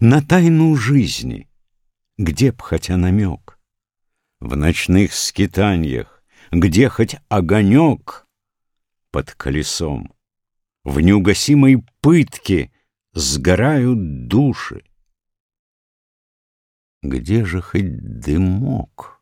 на тайну жизни, где б хотя намек? В ночных скитаниях, где хоть огонек под колесом, в неугасимой пытке сгорают души. Где же хоть дымок?